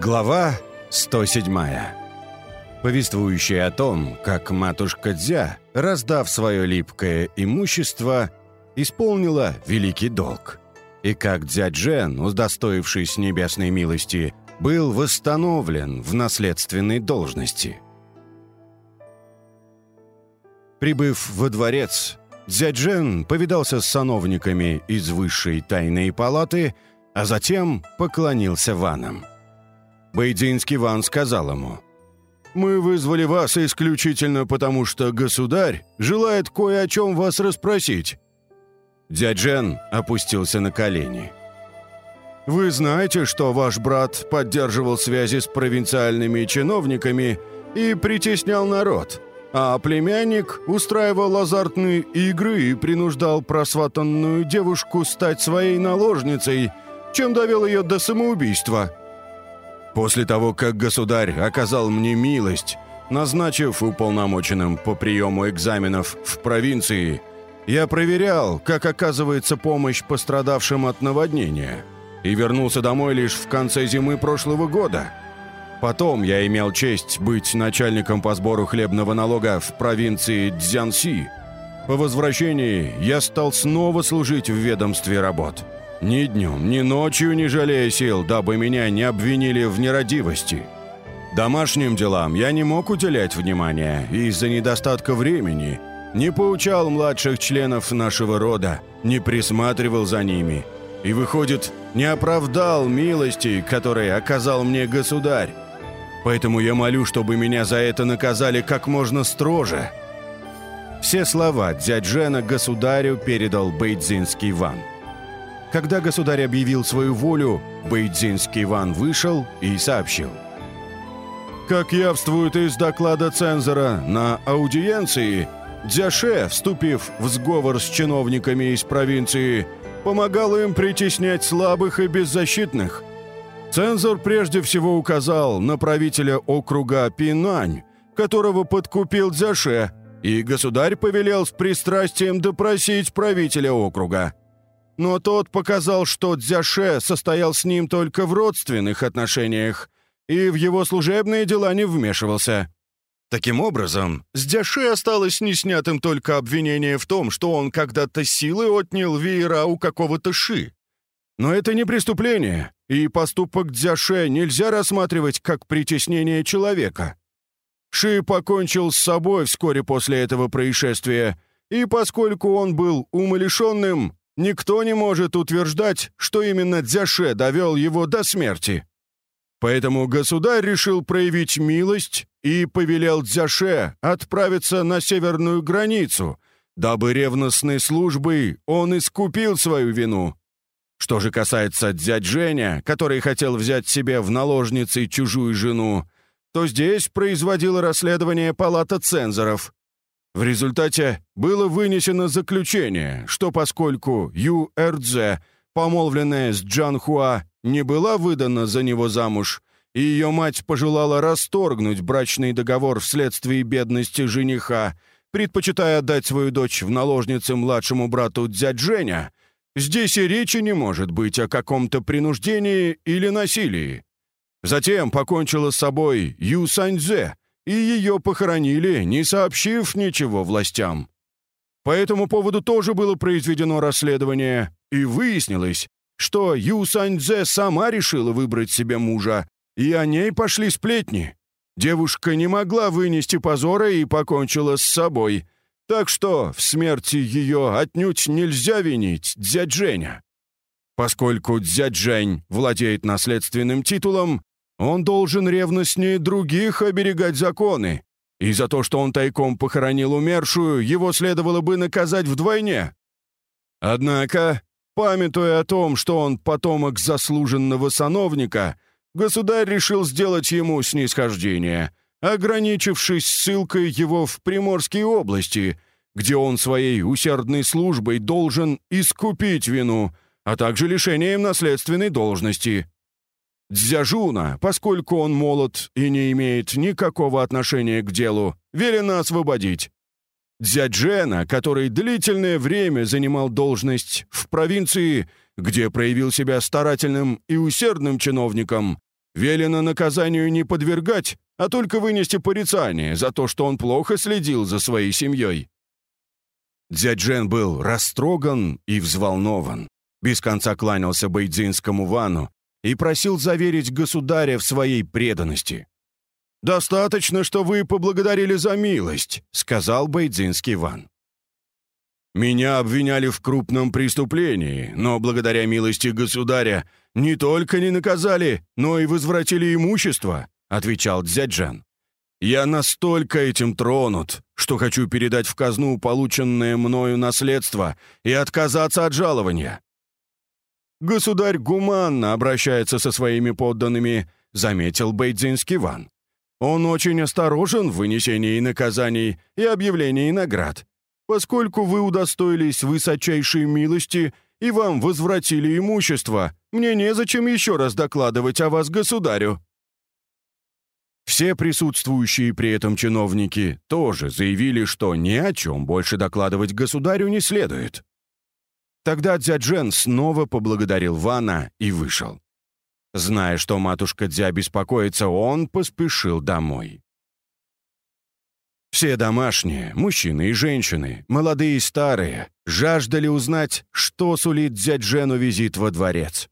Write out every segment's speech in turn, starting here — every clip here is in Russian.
Глава 107. Повествующая о том, как матушка Дзя, раздав свое липкое имущество, исполнила великий долг, и как Дзя Джен, удостоившись небесной милости, был восстановлен в наследственной должности. Прибыв во дворец, Дзяджен повидался с сановниками из высшей тайной палаты, а затем поклонился ванам. Бейдзинский ван сказал ему, «Мы вызвали вас исключительно потому, что государь желает кое о чем вас расспросить». Дзяджен опустился на колени. «Вы знаете, что ваш брат поддерживал связи с провинциальными чиновниками и притеснял народ?» А племянник устраивал азартные игры и принуждал просватанную девушку стать своей наложницей, чем довел ее до самоубийства. После того, как государь оказал мне милость, назначив уполномоченным по приему экзаменов в провинции, я проверял, как оказывается помощь пострадавшим от наводнения, и вернулся домой лишь в конце зимы прошлого года – Потом я имел честь быть начальником по сбору хлебного налога в провинции Цзянси. По возвращении я стал снова служить в ведомстве работ. Ни днем, ни ночью не жалея сил, дабы меня не обвинили в нерадивости. Домашним делам я не мог уделять внимания из-за недостатка времени, не поучал младших членов нашего рода, не присматривал за ними. И, выходит, не оправдал милости, которые оказал мне государь. Поэтому я молю, чтобы меня за это наказали как можно строже». Все слова Дзяджена государю передал Бейдзинский Ван. Когда государь объявил свою волю, Бейдзинский Ван вышел и сообщил. Как явствует из доклада цензора на аудиенции, Дзяше, вступив в сговор с чиновниками из провинции, помогал им притеснять слабых и беззащитных – Цензор прежде всего указал на правителя округа Пинань, которого подкупил Дзяше, и государь повелел с пристрастием допросить правителя округа. Но тот показал, что Дзяше состоял с ним только в родственных отношениях и в его служебные дела не вмешивался. Таким образом, с Дзяше осталось неснятым только обвинение в том, что он когда-то силой отнял веера у какого-то Ши. Но это не преступление, и поступок Дзяше нельзя рассматривать как притеснение человека. Ши покончил с собой вскоре после этого происшествия, и поскольку он был умалишенным, никто не может утверждать, что именно Дзяше довел его до смерти. Поэтому государь решил проявить милость и повелел Дзяше отправиться на северную границу, дабы ревностной службой он искупил свою вину что же касается дядь Женя, который хотел взять себе в наложницы чужую жену, то здесь производила расследование палата цензоров. В результате было вынесено заключение, что поскольку Ю Эрдзе, помолвленная с Джан Хуа, не была выдана за него замуж, и ее мать пожелала расторгнуть брачный договор вследствие бедности жениха, предпочитая отдать свою дочь в наложницы младшему брату дядь Женя, Здесь и речи не может быть о каком-то принуждении или насилии. Затем покончила с собой Ю Саньзе, и ее похоронили, не сообщив ничего властям. По этому поводу тоже было произведено расследование, и выяснилось, что Ю Саньзе сама решила выбрать себе мужа, и о ней пошли сплетни. Девушка не могла вынести позора и покончила с собой — так что в смерти ее отнюдь нельзя винить дядь Женя. Поскольку дядь Жень владеет наследственным титулом, он должен ревностнее других оберегать законы, и за то, что он тайком похоронил умершую, его следовало бы наказать вдвойне. Однако, памятуя о том, что он потомок заслуженного сановника, государь решил сделать ему снисхождение — ограничившись ссылкой его в Приморские области, где он своей усердной службой должен искупить вину, а также лишением наследственной должности. Дзяжуна, поскольку он молод и не имеет никакого отношения к делу, велено освободить. Дзяджена, который длительное время занимал должность в провинции, где проявил себя старательным и усердным чиновником, Велено наказанию не подвергать, а только вынести порицание за то, что он плохо следил за своей семьей». Дядь Джен был растроган и взволнован. Без конца кланялся Байдзинскому Вану и просил заверить государя в своей преданности. «Достаточно, что вы поблагодарили за милость», — сказал Байдзинский Ван. «Меня обвиняли в крупном преступлении, но благодаря милости государя не только не наказали, но и возвратили имущество», — отвечал Дзяджан. «Я настолько этим тронут, что хочу передать в казну полученное мною наследство и отказаться от жалования». «Государь гуманно обращается со своими подданными», — заметил Бейдзинский Ван. Он очень осторожен в вынесении наказаний и объявлении наград. Поскольку вы удостоились высочайшей милости и вам возвратили имущество, мне незачем еще раз докладывать о вас государю». Все присутствующие при этом чиновники тоже заявили, что ни о чем больше докладывать государю не следует. Тогда Дзяджен снова поблагодарил Вана и вышел. Зная, что матушка Дзя беспокоится, он поспешил домой. Все домашние, мужчины и женщины, молодые и старые, жаждали узнать, что сулит Дзяджену визит во дворец.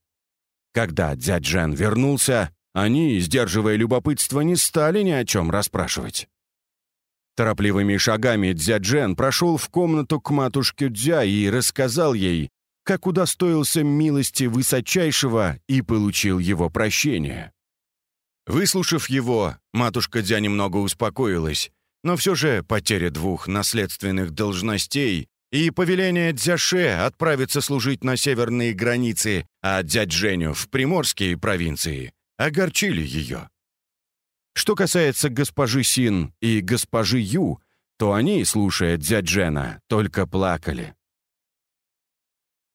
Когда Дзяджен вернулся, они, сдерживая любопытство, не стали ни о чем расспрашивать. Торопливыми шагами Дзяджен прошел в комнату к матушке Дзя и рассказал ей, как удостоился милости высочайшего и получил его прощение. Выслушав его, матушка Дзя немного успокоилась, но все же потеря двух наследственных должностей и повеление Дзяше отправиться служить на северные границы, а дядь Женю в приморские провинции, огорчили ее. Что касается госпожи Син и госпожи Ю, то они, слушая дядь Джена, только плакали.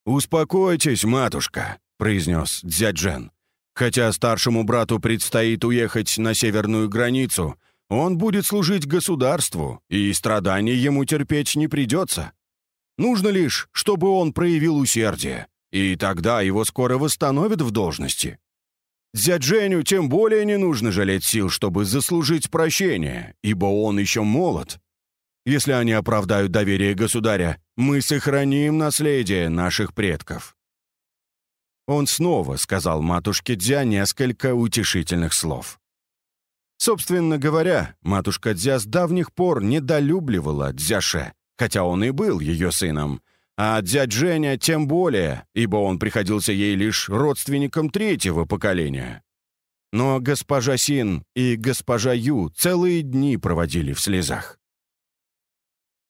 «Успокойтесь, матушка», — произнес дядь Джен. «Хотя старшему брату предстоит уехать на северную границу, он будет служить государству, и страданий ему терпеть не придется. Нужно лишь, чтобы он проявил усердие, и тогда его скоро восстановят в должности. Дядь Женю тем более не нужно жалеть сил, чтобы заслужить прощение, ибо он еще молод, если они оправдают доверие государя, мы сохраним наследие наших предков». Он снова сказал матушке Дзя несколько утешительных слов. Собственно говоря, матушка Дзя с давних пор недолюбливала Дзяше, хотя он и был ее сыном, а дядь Женя тем более, ибо он приходился ей лишь родственником третьего поколения. Но госпожа Син и госпожа Ю целые дни проводили в слезах.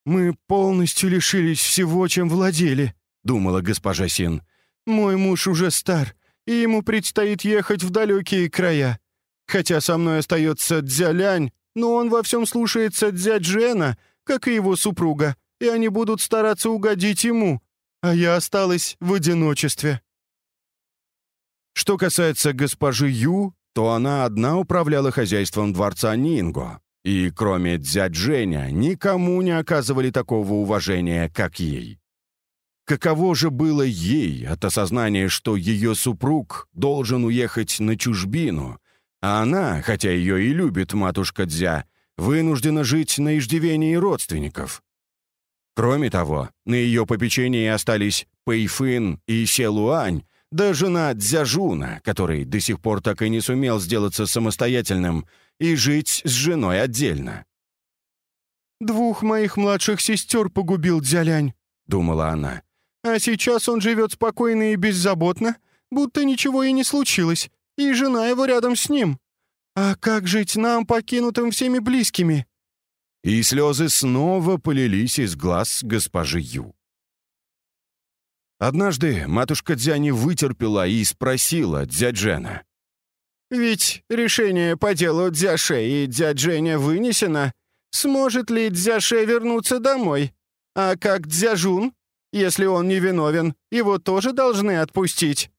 «Мы полностью лишились всего, чем владели», — думала госпожа Син. «Мой муж уже стар, и ему предстоит ехать в далекие края. Хотя со мной остается Дзялянь, но он во всем слушается Дзя Джена, как и его супруга, и они будут стараться угодить ему, а я осталась в одиночестве». Что касается госпожи Ю, то она одна управляла хозяйством дворца Нинго, и кроме дядь Женя, никому не оказывали такого уважения, как ей. Каково же было ей от осознания, что ее супруг должен уехать на чужбину, а она, хотя ее и любит матушка Дзя, вынуждена жить на иждивении родственников. Кроме того, на ее попечении остались Пэйфын и Селуань, да жена Дзяжуна, который до сих пор так и не сумел сделаться самостоятельным — и жить с женой отдельно. «Двух моих младших сестер погубил Дзялянь», — думала она. «А сейчас он живет спокойно и беззаботно, будто ничего и не случилось, и жена его рядом с ним. А как жить нам, покинутым всеми близкими?» И слезы снова полились из глаз госпожи Ю. Однажды матушка Дзя вытерпела и спросила дяджена. Ведь решение по делу Дзяше и Дзядженя вынесено. Сможет ли Дзяше вернуться домой? А как Дзяжун? Если он не виновен, его тоже должны отпустить.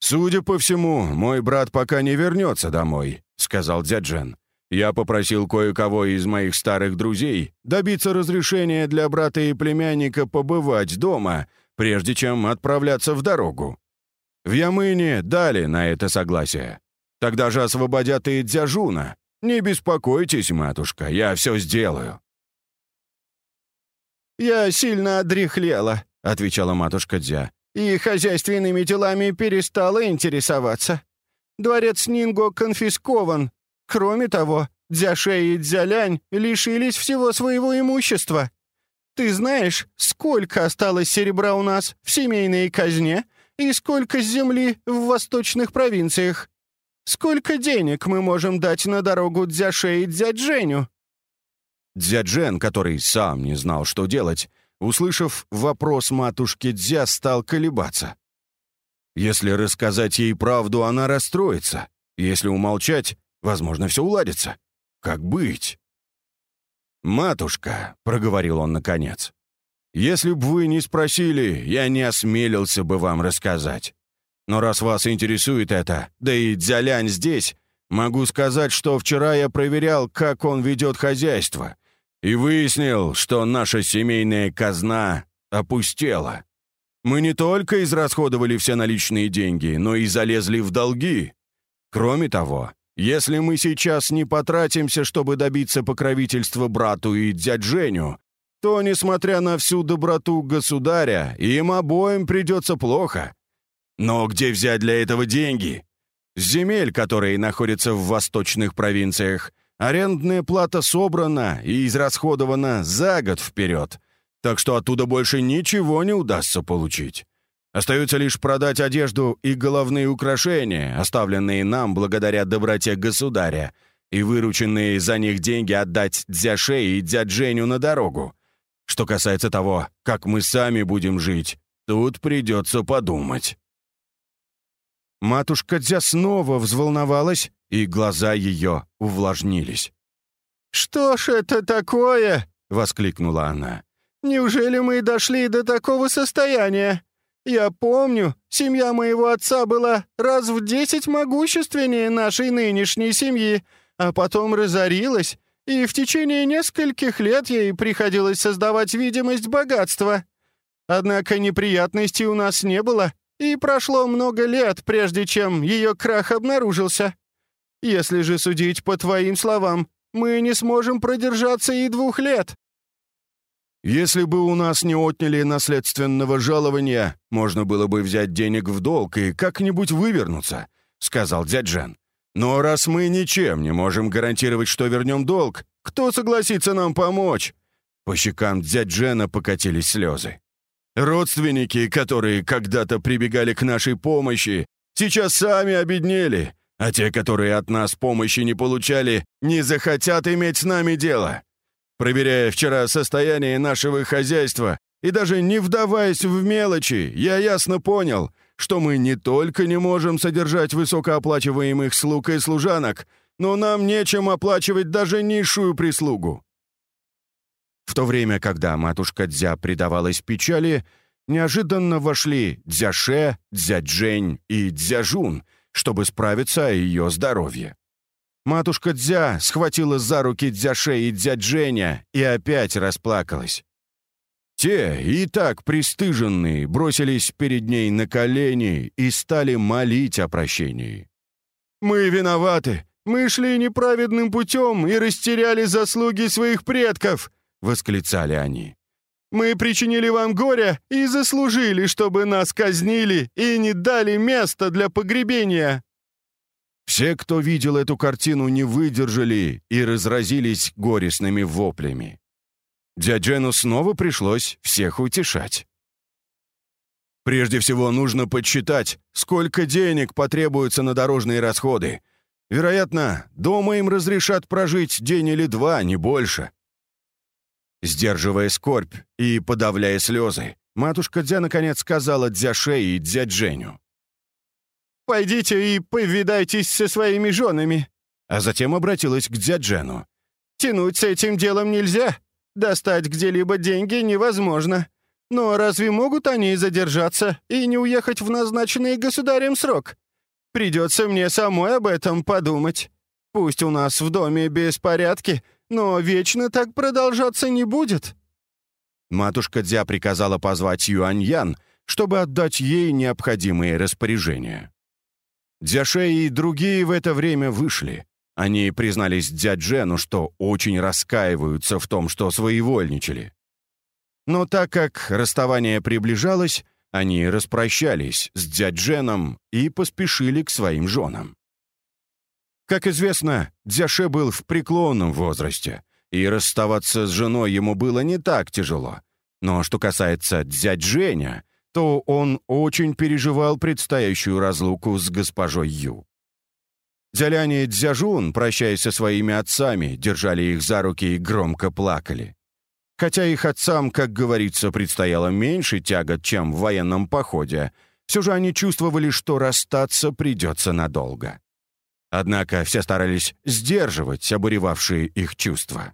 «Судя по всему, мой брат пока не вернется домой», — сказал Дзяджен. «Я попросил кое-кого из моих старых друзей добиться разрешения для брата и племянника побывать дома, прежде чем отправляться в дорогу. В Ямыне дали на это согласие. Тогда же освободят и Дзяжуна. Не беспокойтесь, матушка, я все сделаю». «Я сильно одряхлела», — отвечала матушка Дзя, «и хозяйственными делами перестала интересоваться. Дворец Нинго конфискован. Кроме того, Дзяше и Дзялянь лишились всего своего имущества. Ты знаешь, сколько осталось серебра у нас в семейной казне и сколько земли в восточных провинциях? Сколько денег мы можем дать на дорогу Дзяше и Дзядженю?» Дзяджен, который сам не знал, что делать, услышав вопрос матушки Дзя, стал колебаться. Если рассказать ей правду, она расстроится. Если умолчать, возможно, все уладится. Как быть? «Матушка», — проговорил он наконец, — «если б вы не спросили, я не осмелился бы вам рассказать. Но раз вас интересует это, да и Дзялянь здесь, могу сказать, что вчера я проверял, как он ведет хозяйство, и выяснил, что наша семейная казна опустела. Мы не только израсходовали все наличные деньги, но и залезли в долги. Кроме того, если мы сейчас не потратимся, чтобы добиться покровительства брату и дядь Женю, то, несмотря на всю доброту государя, им обоим придется плохо. Но где взять для этого деньги? Земель, которые находятся в восточных провинциях, арендная плата собрана и израсходована за год вперед, так что оттуда больше ничего не удастся получить. Остается лишь продать одежду и головные украшения, оставленные нам благодаря доброте государя, и вырученные за них деньги отдать Дзяше и Дзядженю на дорогу. Что касается того, как мы сами будем жить, тут придется подумать». Матушка Дзя снова взволновалась, и глаза ее увлажнились. «Что ж это такое?» — воскликнула она. Неужели мы дошли до такого состояния? Я помню, семья моего отца была раз в десять могущественнее нашей нынешней семьи, а потом разорилась, и в течение нескольких лет ей приходилось создавать видимость богатства. Однако неприятностей у нас не было, и прошло много лет, прежде чем ее крах обнаружился. Если же судить по твоим словам, мы не сможем продержаться и двух лет. Если бы у нас не отняли наследственного жалования, можно было бы взять денег в долг и как-нибудь вывернуться», — сказал дядь Жен. «Но раз мы ничем не можем гарантировать, что вернем долг, кто согласится нам помочь?» По щекам дядь Жена покатились слезы. «Родственники, которые когда-то прибегали к нашей помощи, сейчас сами обеднели, а те, которые от нас помощи не получали, не захотят иметь с нами дело. Проверяя вчера состояние нашего хозяйства и даже не вдаваясь в мелочи, я ясно понял, что мы не только не можем содержать высокооплачиваемых слуг и служанок, но нам нечем оплачивать даже низшую прислугу. В то время, когда матушка Дзя предавалась печали, неожиданно вошли Дзяше, Дзяджень и Дзяжун, чтобы справиться о ее здоровье. Матушка Дзя схватила за руки Дзяше и Дзядженя и опять расплакалась. Те, и так пристыженные, бросились перед ней на колени и стали молить о прощении. «Мы виноваты! Мы шли неправедным путем и растеряли заслуги своих предков!» — восклицали они. «Мы причинили вам горе и заслужили, чтобы нас казнили и не дали места для погребения!» Все, кто видел эту картину, не выдержали и разразились горестными воплями. Дяджену снова пришлось всех утешать. Прежде всего, нужно подсчитать, сколько денег потребуется на дорожные расходы. Вероятно, дома им разрешат прожить день или два, не больше. Сдерживая скорбь и подавляя слезы, матушка Дзя наконец сказала Дзяше и Дзядженю. Пойдите и повидайтесь со своими женами». А затем обратилась к Дзяджену. «Тянуть с этим делом нельзя. Достать где-либо деньги невозможно. Но разве могут они задержаться и не уехать в назначенный государем срок? Придется мне самой об этом подумать. Пусть у нас в доме беспорядки, но вечно так продолжаться не будет». Матушка Дзя приказала позвать Юаньян, чтобы отдать ей необходимые распоряжения. Дзяше и другие в это время вышли. Они признались дяджену, что очень раскаиваются в том, что своевольничали. Но так как расставание приближалось, они распрощались с дядженом и поспешили к своим женам. Как известно, Дзяше был в преклонном возрасте, и расставаться с женой ему было не так тяжело. Но что касается дядь Женя, то он очень переживал предстоящую разлуку с госпожой Ю. Дзяляне и Дзяжун, прощаясь со своими отцами, держали их за руки и громко плакали. Хотя их отцам, как говорится, предстояло меньше тягот, чем в военном походе, все же они чувствовали, что расстаться придется надолго. Однако все старались сдерживать обуревавшие их чувства.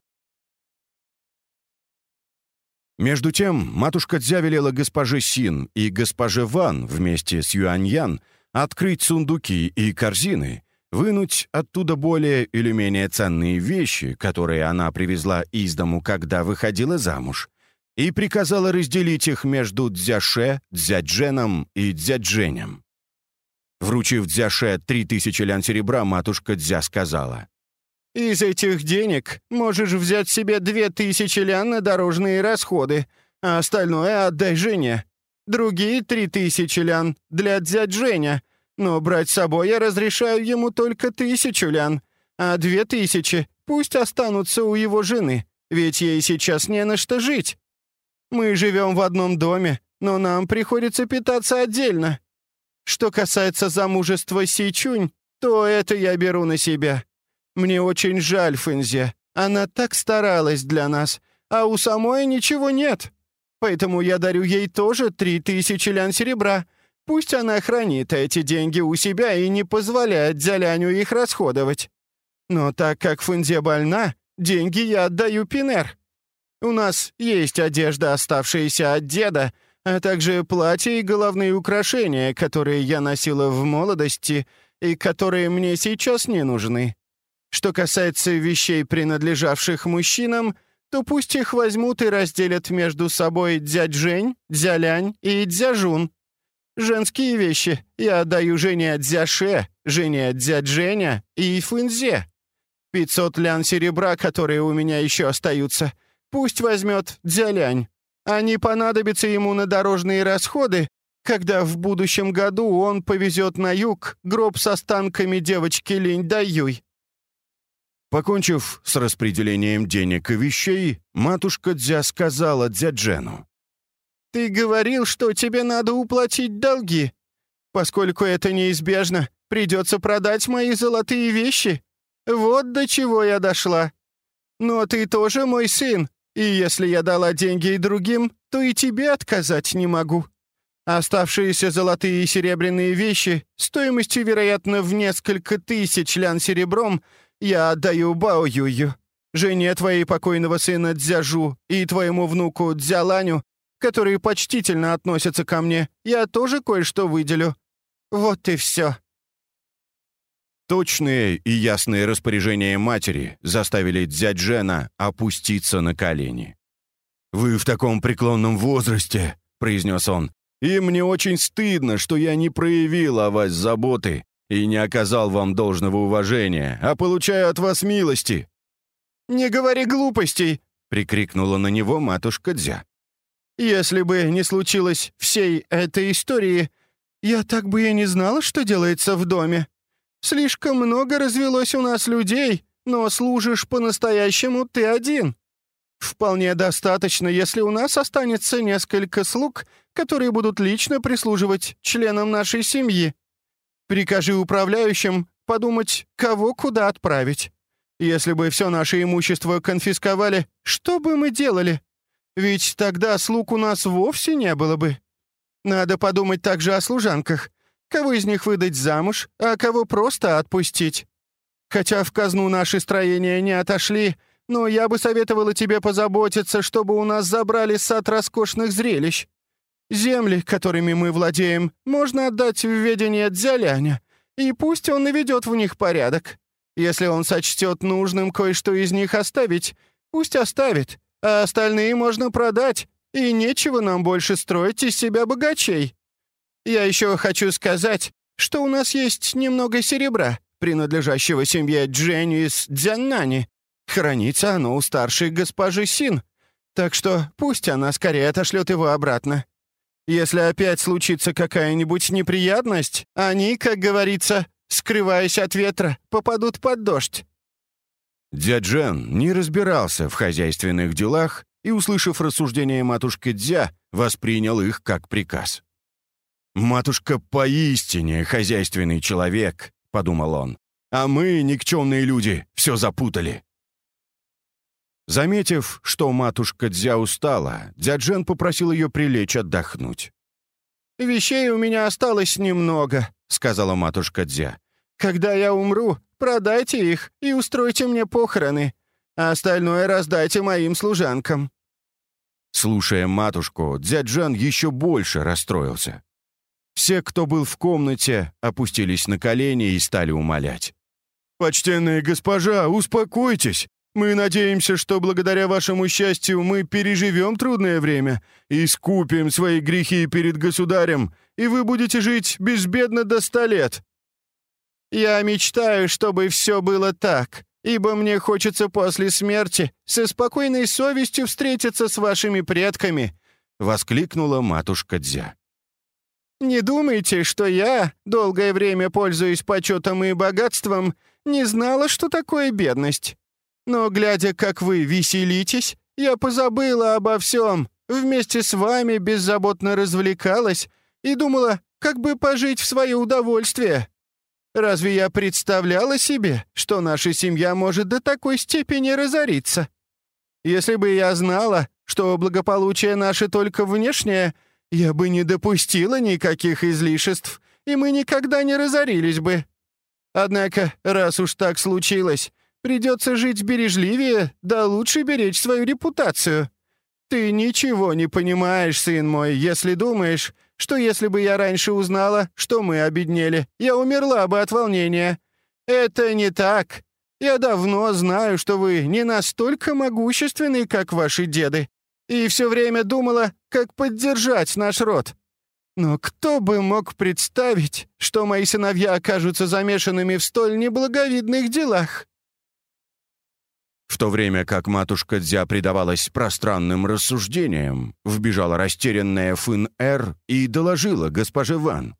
Между тем, матушка Дзя велела госпоже Син и госпоже Ван вместе с Юаньян открыть сундуки и корзины, вынуть оттуда более или менее ценные вещи, которые она привезла из дому, когда выходила замуж, и приказала разделить их между Дзяше, Дзядженом и Дзядженем. Вручив Дзяше три тысячи лян серебра, матушка Дзя сказала, «Из этих денег можешь взять себе две тысячи лян на дорожные расходы, а остальное отдай жене. Другие три тысячи лян для дядь Женя, но брать с собой я разрешаю ему только тысячу лян, а две тысячи пусть останутся у его жены, ведь ей сейчас не на что жить. Мы живем в одном доме, но нам приходится питаться отдельно. Что касается замужества Сичунь, то это я беру на себя. Мне очень жаль Фэнзе. Она так старалась для нас, а у самой ничего нет. Поэтому я дарю ей тоже три тысячи лян серебра. Пусть она хранит эти деньги у себя и не позволяет Дзяляню их расходовать. Но так как Фэнзе больна, деньги я отдаю Пинер. У нас есть одежда, оставшаяся от деда, а также платья и головные украшения, которые я носила в молодости и которые мне сейчас не нужны. Что касается вещей, принадлежавших мужчинам, то пусть их возьмут и разделят между собой дядь Жень, Дзялянь и Дзяжун. Женские вещи я отдаю Жене Дзяше, Жене дядь Женя и Фунзе. Пятьсот лян серебра, которые у меня еще остаются, пусть возьмет Дзялянь. Они понадобятся ему на дорожные расходы, когда в будущем году он повезет на юг гроб с останками девочки Линь Даюй. Покончив с распределением денег и вещей, матушка Дзя сказала Дзяджену. «Ты говорил, что тебе надо уплатить долги. Поскольку это неизбежно, придется продать мои золотые вещи. Вот до чего я дошла. Но ты тоже мой сын, и если я дала деньги и другим, то и тебе отказать не могу. Оставшиеся золотые и серебряные вещи, стоимостью, вероятно, в несколько тысяч лян серебром, я отдаю Бао Юю, жене твоей покойного сына Дзяжу и твоему внуку Дзяланю, которые почтительно относятся ко мне, я тоже кое-что выделю. Вот и все». Точные и ясные распоряжения матери заставили дядь Жена опуститься на колени. «Вы в таком преклонном возрасте», — произнес он, «и мне очень стыдно, что я не проявил о вас заботы и не оказал вам должного уважения, а получаю от вас милости». «Не говори глупостей!» — прикрикнула на него матушка Дзя. «Если бы не случилось всей этой истории, я так бы и не знала, что делается в доме. Слишком много развелось у нас людей, но служишь по-настоящему ты один. Вполне достаточно, если у нас останется несколько слуг, которые будут лично прислуживать членам нашей семьи. Прикажи управляющим подумать, кого куда отправить. Если бы все наше имущество конфисковали, что бы мы делали? Ведь тогда слуг у нас вовсе не было бы. Надо подумать также о служанках. Кого из них выдать замуж, а кого просто отпустить. Хотя в казну наши строения не отошли, но я бы советовала тебе позаботиться, чтобы у нас забрали сад роскошных зрелищ. Земли, которыми мы владеем, можно отдать в ведение Дзяляня, и пусть он наведет в них порядок. Если он сочтет нужным кое-что из них оставить, пусть оставит, а остальные можно продать, и нечего нам больше строить из себя богачей. Я еще хочу сказать, что у нас есть немного серебра, принадлежащего семье Дженни из Дзяннани. Хранится оно у старшей госпожи Син, так что пусть она скорее отошлет его обратно. Если опять случится какая-нибудь неприятность, они, как говорится, скрываясь от ветра, попадут под дождь». Дяджен не разбирался в хозяйственных делах и, услышав рассуждения матушки Дзя, воспринял их как приказ. «Матушка поистине хозяйственный человек», — подумал он, «а мы, никчемные люди, все запутали». Заметив, что матушка Дзя устала, дяджен попросил ее прилечь отдохнуть. «Вещей у меня осталось немного», — сказала матушка Дзя. «Когда я умру, продайте их и устройте мне похороны, а остальное раздайте моим служанкам». Слушая матушку, дяджан еще больше расстроился. Все, кто был в комнате, опустились на колени и стали умолять. «Почтенная госпожа, успокойтесь! Мы надеемся, что благодаря вашему счастью мы переживем трудное время искупим свои грехи перед государем, и вы будете жить безбедно до ста лет». «Я мечтаю, чтобы все было так, ибо мне хочется после смерти со спокойной совестью встретиться с вашими предками», — воскликнула матушка Дзя. «Не думайте, что я, долгое время пользуясь почетом и богатством, не знала, что такое бедность. Но, глядя, как вы веселитесь, я позабыла обо всем, вместе с вами беззаботно развлекалась и думала, как бы пожить в свое удовольствие. Разве я представляла себе, что наша семья может до такой степени разориться? Если бы я знала, что благополучие наше только внешнее, я бы не допустила никаких излишеств, и мы никогда не разорились бы. Однако, раз уж так случилось, Придется жить бережливее, да лучше беречь свою репутацию. Ты ничего не понимаешь, сын мой, если думаешь, что если бы я раньше узнала, что мы обеднели, я умерла бы от волнения. Это не так. Я давно знаю, что вы не настолько могущественны, как ваши деды, и все время думала, как поддержать наш род. Но кто бы мог представить, что мои сыновья окажутся замешанными в столь неблаговидных делах? В то время как матушка Дзя предавалась пространным рассуждениям, вбежала растерянная Фын-Эр и доложила госпоже Ван.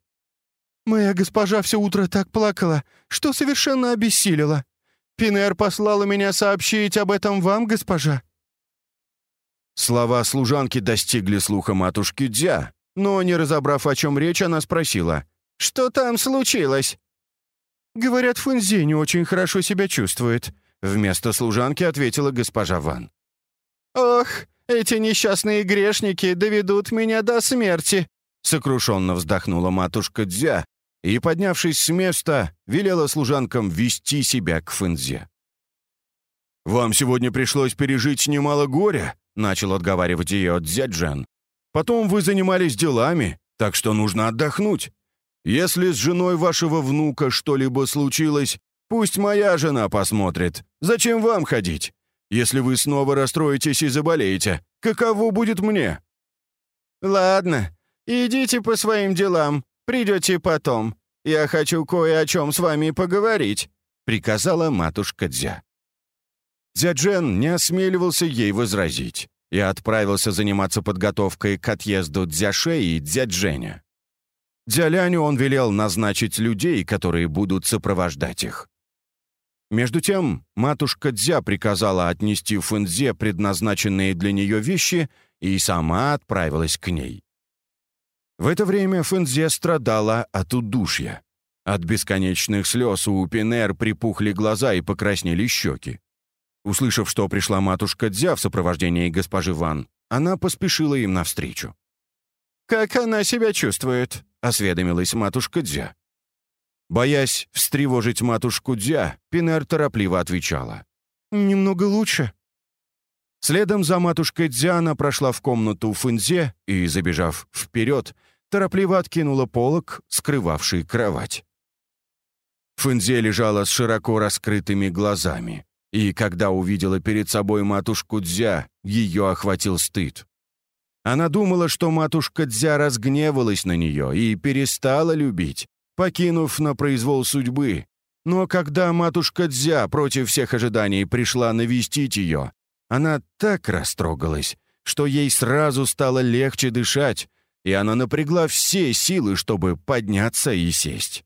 «Моя госпожа все утро так плакала, что совершенно обессилила. Пинер послала меня сообщить об этом вам, госпожа». Слова служанки достигли слуха матушки Дзя, но, не разобрав, о чем речь, она спросила. «Что там случилось?» «Говорят, Фунзи не очень хорошо себя чувствует. Вместо служанки ответила госпожа Ван. «Ох, эти несчастные грешники доведут меня до смерти!» Сокрушенно вздохнула матушка Дзя и, поднявшись с места, велела служанкам вести себя к Фэнзе. «Вам сегодня пришлось пережить немало горя», — начал отговаривать ее Дзяджен. «Потом вы занимались делами, так что нужно отдохнуть. Если с женой вашего внука что-либо случилось, Пусть моя жена посмотрит. Зачем вам ходить? Если вы снова расстроитесь и заболеете, каково будет мне?» «Ладно, идите по своим делам. Придете потом. Я хочу кое о чем с вами поговорить», — приказала матушка Дзя. Дзяджен не осмеливался ей возразить и отправился заниматься подготовкой к отъезду Дзяше и Дзядженя. Дзяляню он велел назначить людей, которые будут сопровождать их. Между тем, матушка Дзя приказала отнести Фэнзе предназначенные для нее вещи и сама отправилась к ней. В это время Фэнзе страдала от удушья. От бесконечных слез у Пинер припухли глаза и покраснели щеки. Услышав, что пришла матушка Дзя в сопровождении госпожи Ван, она поспешила им навстречу. «Как она себя чувствует?» — осведомилась матушка Дзя. Боясь встревожить матушку Дзя, Пинер торопливо отвечала. «Немного лучше». Следом за матушкой Дзя она прошла в комнату Фэнзе и, забежав вперед, торопливо откинула полог, скрывавший кровать. Фэнзе лежала с широко раскрытыми глазами, и когда увидела перед собой матушку Дзя, ее охватил стыд. Она думала, что матушка Дзя разгневалась на нее и перестала любить, покинув на произвол судьбы. Но когда матушка Дзя против всех ожиданий пришла навестить ее, она так растрогалась, что ей сразу стало легче дышать, и она напрягла все силы, чтобы подняться и сесть.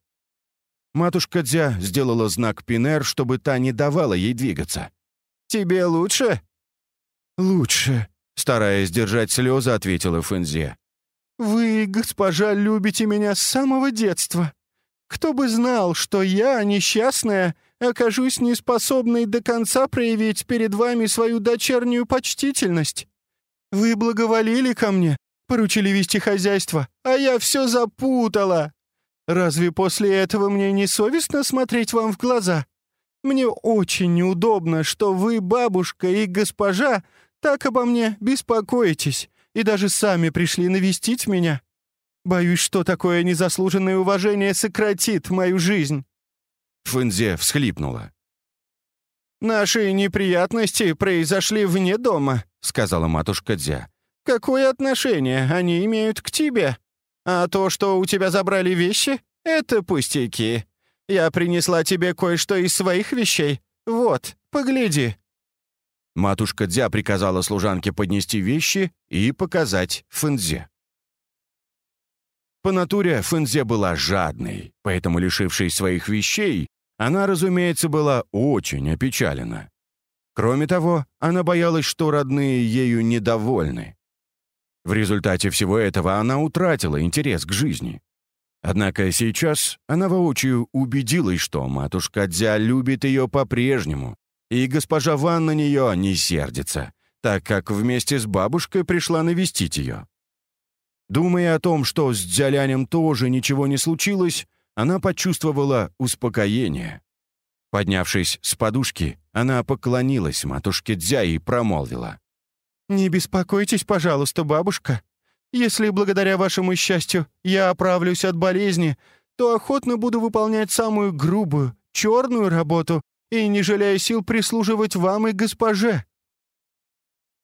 Матушка Дзя сделала знак Пинер, чтобы та не давала ей двигаться. «Тебе лучше?» «Лучше», — стараясь держать слезы, ответила Фэнзе. «Вы, госпожа, любите меня с самого детства. Кто бы знал, что я, несчастная, окажусь неспособной до конца проявить перед вами свою дочернюю почтительность. Вы благоволили ко мне, поручили вести хозяйство, а я все запутала. Разве после этого мне не совестно смотреть вам в глаза? Мне очень неудобно, что вы, бабушка и госпожа, так обо мне беспокоитесь и даже сами пришли навестить меня. Боюсь, что такое незаслуженное уважение сократит мою жизнь». Фэнзе всхлипнула. «Наши неприятности произошли вне дома», — сказала матушка Дзя. «Какое отношение они имеют к тебе? А то, что у тебя забрали вещи, — это пустяки. Я принесла тебе кое-что из своих вещей. Вот, погляди». Матушка Дзя приказала служанке поднести вещи и показать Фэнзе. По натуре Фэнзе была жадной, поэтому, лишившись своих вещей, она, разумеется, была очень опечалена. Кроме того, она боялась, что родные ею недовольны. В результате всего этого она утратила интерес к жизни. Однако сейчас она воочию убедилась, что матушка Дзя любит ее по-прежнему, и госпожа Ван на нее не сердится, так как вместе с бабушкой пришла навестить ее. Думая о том, что с Дзялянем тоже ничего не случилось, она почувствовала успокоение. Поднявшись с подушки, она поклонилась матушке Дзя и промолвила. «Не беспокойтесь, пожалуйста, бабушка. Если благодаря вашему счастью я оправлюсь от болезни, то охотно буду выполнять самую грубую, черную работу и, не жалея сил, прислуживать вам и госпоже».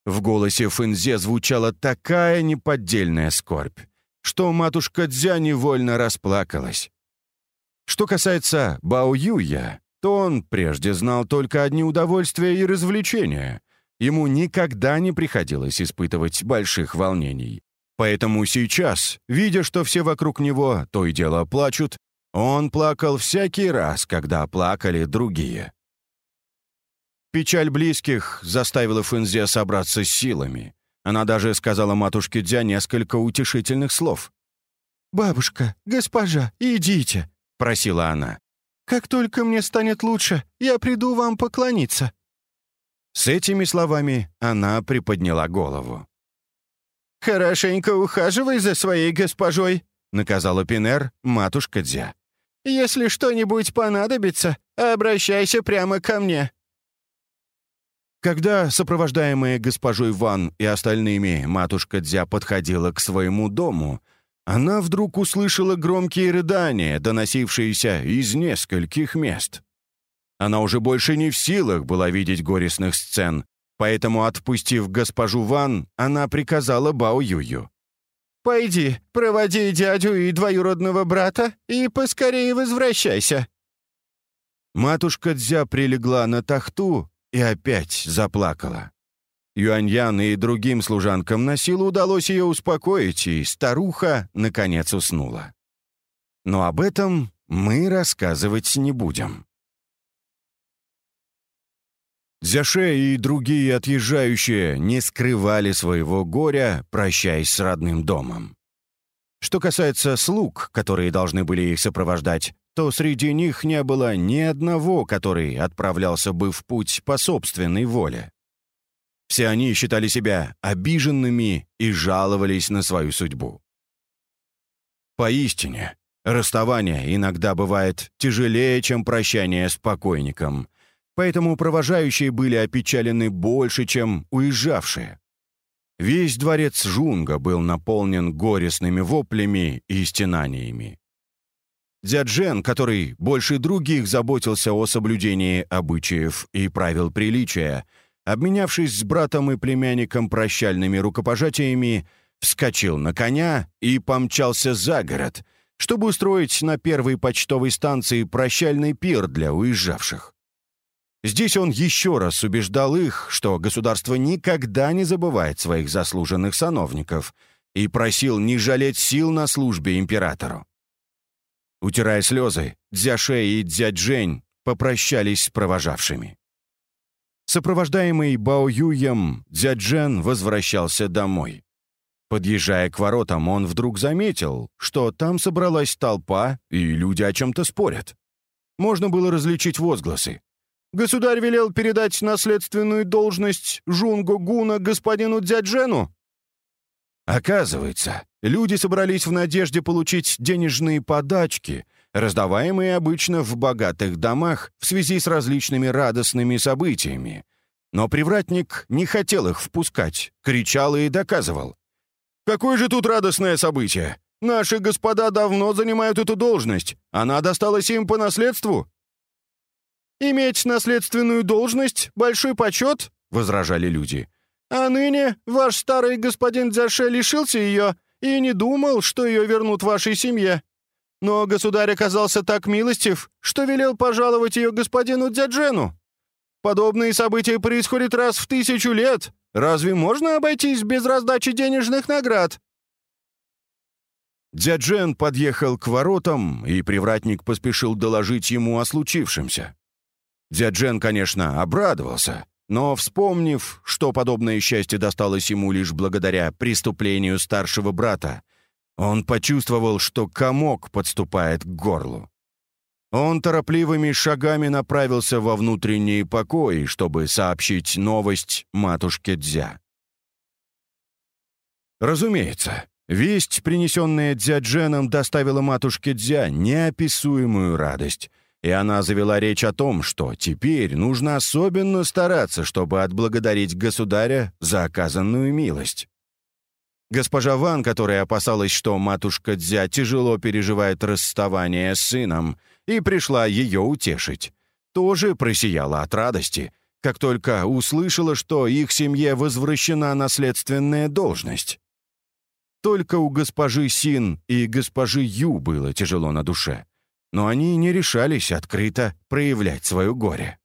В голосе Фэнзе звучала такая неподдельная скорбь, что матушка Дзя невольно расплакалась. Что касается Бао Юя, то он прежде знал только одни удовольствия и развлечения. Ему никогда не приходилось испытывать больших волнений. Поэтому сейчас, видя, что все вокруг него то и дело плачут, он плакал всякий раз, когда плакали другие. Печаль близких заставила Фэнзе собраться с силами. Она даже сказала матушке Дзя несколько утешительных слов. «Бабушка, госпожа, идите», — просила она. «Как только мне станет лучше, я приду вам поклониться». С этими словами она приподняла голову. «Хорошенько ухаживай за своей госпожой», — наказала Пинер, матушка Дзя. «Если что-нибудь понадобится, обращайся прямо ко мне». Когда, сопровождаемая госпожой Ван и остальными, матушка Дзя подходила к своему дому, она вдруг услышала громкие рыдания, доносившиеся из нескольких мест. Она уже больше не в силах была видеть горестных сцен, поэтому, отпустив госпожу Ван, она приказала Бао Юю. «Пойди, проводи дядю и двоюродного брата и поскорее возвращайся». Матушка Дзя прилегла на тахту и опять заплакала. Юаньян и другим служанкам на силу удалось ее успокоить, и старуха, наконец, уснула. Но об этом мы рассказывать не будем. Дзяше и другие отъезжающие не скрывали своего горя, прощаясь с родным домом. Что касается слуг, которые должны были их сопровождать, то среди них не было ни одного, который отправлялся бы в путь по собственной воле. Все они считали себя обиженными и жаловались на свою судьбу. Поистине, расставание иногда бывает тяжелее, чем прощание с покойником, поэтому провожающие были опечалены больше, чем уезжавшие. Весь дворец Жунга был наполнен горестными воплями и стенаниями. Дзяджен, который больше других заботился о соблюдении обычаев и правил приличия, обменявшись с братом и племянником прощальными рукопожатиями, вскочил на коня и помчался за город, чтобы устроить на первой почтовой станции прощальный пир для уезжавших. Здесь он еще раз убеждал их, что государство никогда не забывает своих заслуженных сановников, и просил не жалеть сил на службе императору. Утирая слезы, Дзяше и Дзяджень попрощались с провожавшими. Сопровождаемый Бао Юем, Дзяджен возвращался домой. Подъезжая к воротам, он вдруг заметил, что там собралась толпа, и люди о чем-то спорят. Можно было различить возгласы. «Государь велел передать наследственную должность Жунго Гуна господину Дзяджену?» Оказывается, люди собрались в надежде получить денежные подачки, раздаваемые обычно в богатых домах в связи с различными радостными событиями. Но привратник не хотел их впускать, кричал и доказывал. Какое же тут радостное событие? Наши господа давно занимают эту должность. Она досталась им по наследству». «Иметь наследственную должность — большой почет», — возражали люди. «А ныне ваш старый господин Дзяше лишился ее и не думал, что ее вернут вашей семье. Но государь оказался так милостив, что велел пожаловать ее господину Дзяджену. Подобные события происходят раз в тысячу лет, Разве можно обойтись без раздачи денежных наград?» Дяджен подъехал к воротам, и привратник поспешил доложить ему о случившемся. Дяджен, конечно, обрадовался, но, вспомнив, что подобное счастье досталось ему лишь благодаря преступлению старшего брата, он почувствовал, что комок подступает к горлу. Он торопливыми шагами направился во внутренние покои, чтобы сообщить новость матушке Дзя. Разумеется, весть, принесенная Дзядженом, доставила матушке Дзя неописуемую радость, и она завела речь о том, что теперь нужно особенно стараться, чтобы отблагодарить государя за оказанную милость. Госпожа Ван, которая опасалась, что матушка Дзя тяжело переживает расставание с сыном, и пришла ее утешить, тоже просияла от радости, как только услышала, что их семье возвращена наследственная должность. Только у госпожи Син и госпожи Ю было тяжело на душе, но они не решались открыто проявлять свое горе.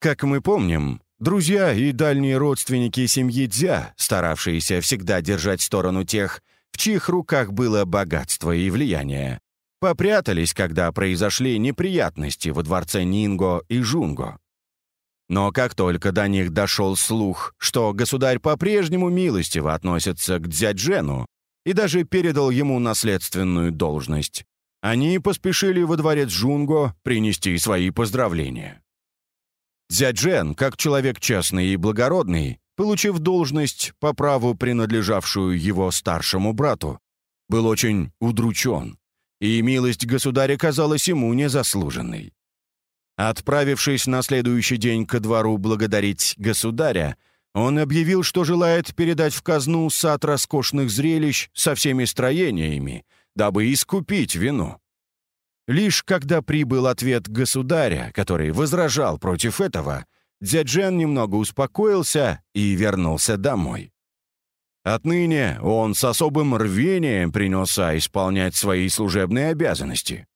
Как мы помним, Друзья и дальние родственники семьи Дзя, старавшиеся всегда держать сторону тех, в чьих руках было богатство и влияние, попрятались, когда произошли неприятности во дворце Нинго и Жунго. Но как только до них дошел слух, что государь по-прежнему милостиво относится к Дзяджену и даже передал ему наследственную должность, они поспешили во дворец Жунго принести свои поздравления. Дзяджен, как человек честный и благородный, получив должность по праву принадлежавшую его старшему брату, был очень удручен, и милость государя казалась ему незаслуженной. Отправившись на следующий день ко двору благодарить государя, он объявил, что желает передать в казну сад роскошных зрелищ со всеми строениями, дабы искупить вину. Лишь когда прибыл ответ государя, который возражал против этого, Дзяджен немного успокоился и вернулся домой. Отныне он с особым рвением принялся исполнять свои служебные обязанности.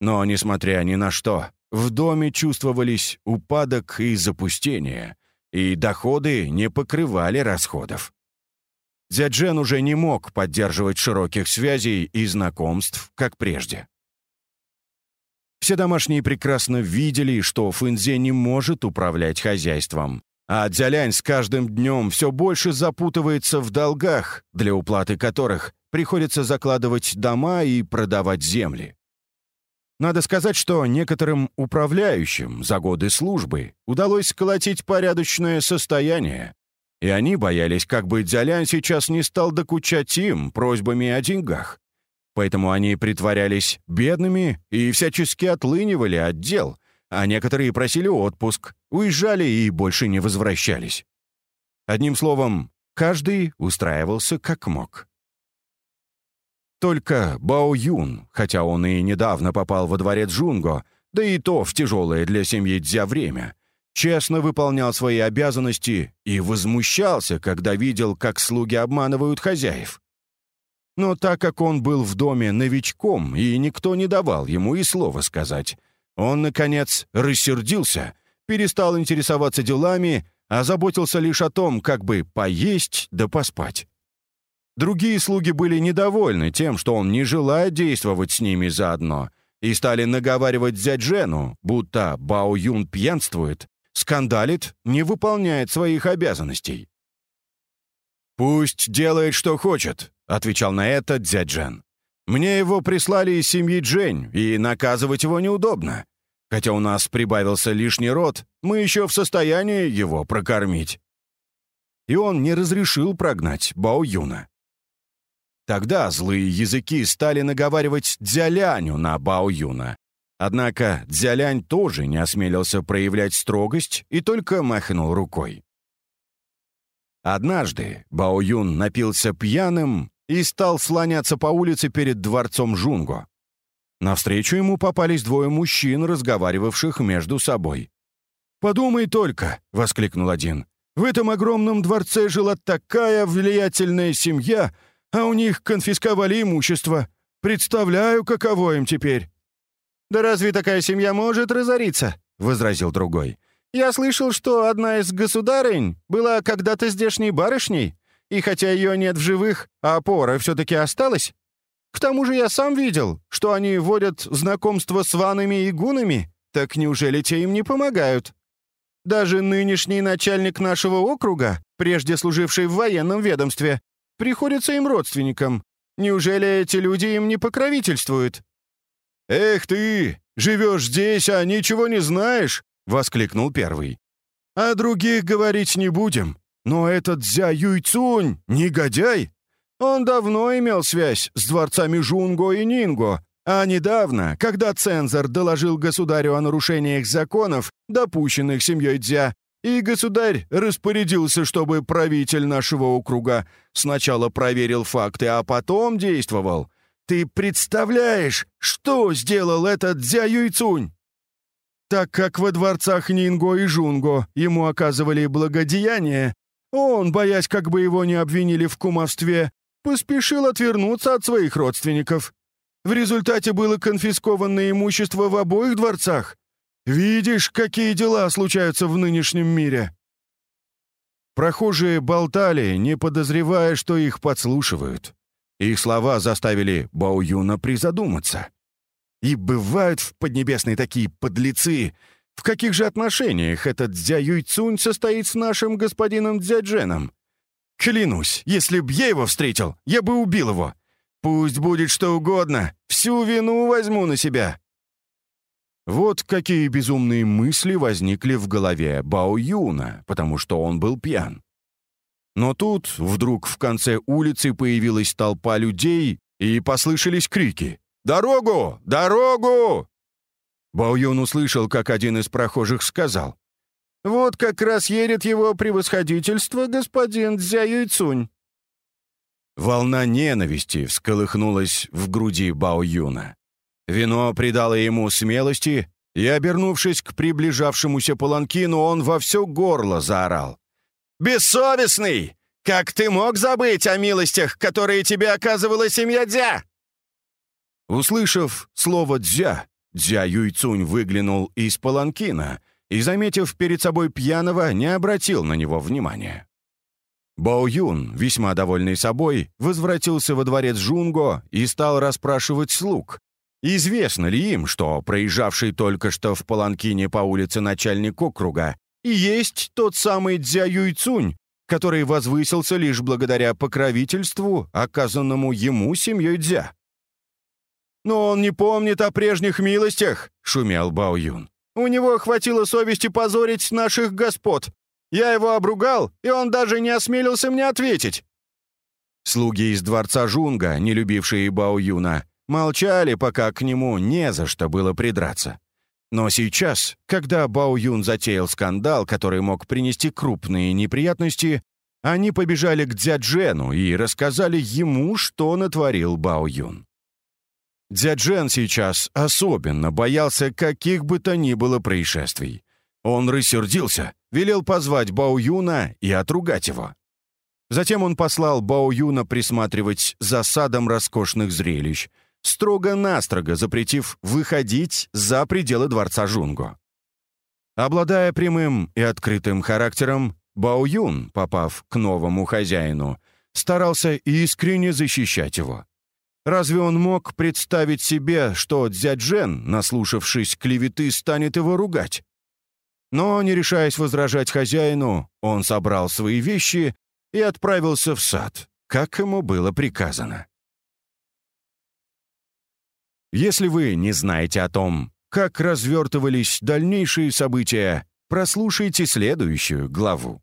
Но, несмотря ни на что, в доме чувствовались упадок и запустение, и доходы не покрывали расходов. Дзяджен уже не мог поддерживать широких связей и знакомств, как прежде. Все домашние прекрасно видели, что Фэнзе не может управлять хозяйством, а Дзялянь с каждым днем все больше запутывается в долгах, для уплаты которых приходится закладывать дома и продавать земли. Надо сказать, что некоторым управляющим за годы службы удалось сколотить порядочное состояние, и они боялись, как бы Дзялянь сейчас не стал докучать им просьбами о деньгах. Поэтому они притворялись бедными и всячески отлынивали от дел, а некоторые просили отпуск, уезжали и больше не возвращались. Одним словом, каждый устраивался как мог. Только Бао Юн, хотя он и недавно попал во дворец Жунго, да и то в тяжелое для семьи Дзя время, честно выполнял свои обязанности и возмущался, когда видел, как слуги обманывают хозяев. Но так как он был в доме новичком, и никто не давал ему и слова сказать, он, наконец, рассердился, перестал интересоваться делами, а заботился лишь о том, как бы поесть да поспать. Другие слуги были недовольны тем, что он не желает действовать с ними заодно, и стали наговаривать зять Жену, будто Бао Юн пьянствует, скандалит, не выполняет своих обязанностей. «Пусть делает, что хочет», — отвечал на это дядь Джен. «Мне его прислали из семьи Джень, и наказывать его неудобно. Хотя у нас прибавился лишний род, мы еще в состоянии его прокормить». И он не разрешил прогнать Бао Юна. Тогда злые языки стали наговаривать Дзяляню на Бао Юна. Однако Дзялянь тоже не осмелился проявлять строгость и только махнул рукой. Однажды Бао Юн напился пьяным и стал слоняться по улице перед дворцом Жунго. Навстречу ему попались двое мужчин, разговаривавших между собой. «Подумай только!» — воскликнул один. «В этом огромном дворце жила такая влиятельная семья, а у них конфисковали имущество. Представляю, каково им теперь!» «Да разве такая семья может разориться?» — возразил другой. Я слышал, что одна из государынь была когда-то здешней барышней, и хотя ее нет в живых, а опора все-таки осталась. К тому же я сам видел, что они водят знакомство с ванами и гунами, так неужели те им не помогают? Даже нынешний начальник нашего округа, прежде служивший в военном ведомстве, приходится им родственникам. Неужели эти люди им не покровительствуют?» «Эх ты, живешь здесь, а ничего не знаешь!» — воскликнул первый. «О других говорить не будем, но этот Дзя Юйцунь — негодяй. Он давно имел связь с дворцами Жунго и Нинго, а недавно, когда цензор доложил государю о нарушениях законов, допущенных семьей Дзя, и государь распорядился, чтобы правитель нашего округа сначала проверил факты, а потом действовал. Ты представляешь, что сделал этот Дзя Юйцунь? Так как во дворцах Нинго и Жунго ему оказывали благодеяние, он, боясь, как бы его не обвинили в кумовстве, поспешил отвернуться от своих родственников. В результате было конфискованное имущество в обоих дворцах. Видишь, какие дела случаются в нынешнем мире?» Прохожие болтали, не подозревая, что их подслушивают. Их слова заставили Баоюна призадуматься. И бывают в Поднебесной такие подлецы. В каких же отношениях этот Дзя Юйцунь состоит с нашим господином Дзядженом? Клянусь, если б я его встретил, я бы убил его. Пусть будет что угодно, всю вину возьму на себя». Вот какие безумные мысли возникли в голове Бао Юна, потому что он был пьян. Но тут вдруг в конце улицы появилась толпа людей, и послышались крики. «Дорогу! Дорогу!» Баоюн услышал, как один из прохожих сказал. «Вот как раз едет его превосходительство, господин Дзя Юйцунь». Волна ненависти всколыхнулась в груди Баоюна. Вино придало ему смелости, и, обернувшись к приближавшемуся паланкину, он во все горло заорал. «Бессовестный! Как ты мог забыть о милостях, которые тебе оказывала семья Дзя?» Услышав слово «дзя», Дзя Юйцунь выглянул из паланкина и, заметив перед собой пьяного, не обратил на него внимания. Бао Юн, весьма довольный собой, возвратился во дворец Жунго и стал расспрашивать слуг. Известно ли им, что проезжавший только что в паланкине по улице начальник округа и есть тот самый Дзя Юйцунь, который возвысился лишь благодаря покровительству, оказанному ему семьей Дзя? «Но он не помнит о прежних милостях», — шумел Бао Юн. «У него хватило совести позорить наших господ. Я его обругал, и он даже не осмелился мне ответить». Слуги из дворца Жунга, не любившие Бао Юна, молчали, пока к нему не за что было придраться. Но сейчас, когда Бао Юн затеял скандал, который мог принести крупные неприятности, они побежали к Дзяджену и рассказали ему, что натворил Бао Юн. Дзяджен сейчас особенно боялся каких бы то ни было происшествий. Он рассердился, велел позвать Бао Юна и отругать его. Затем он послал Бао Юна присматривать за садом роскошных зрелищ, строго-настрого запретив выходить за пределы дворца Жунго. Обладая прямым и открытым характером, Бао Юн, попав к новому хозяину, старался искренне защищать его. Разве он мог представить себе, что Дзяджен, наслушавшись клеветы, станет его ругать? Но, не решаясь возражать хозяину, он собрал свои вещи и отправился в сад, как ему было приказано. Если вы не знаете о том, как развертывались дальнейшие события, прослушайте следующую главу.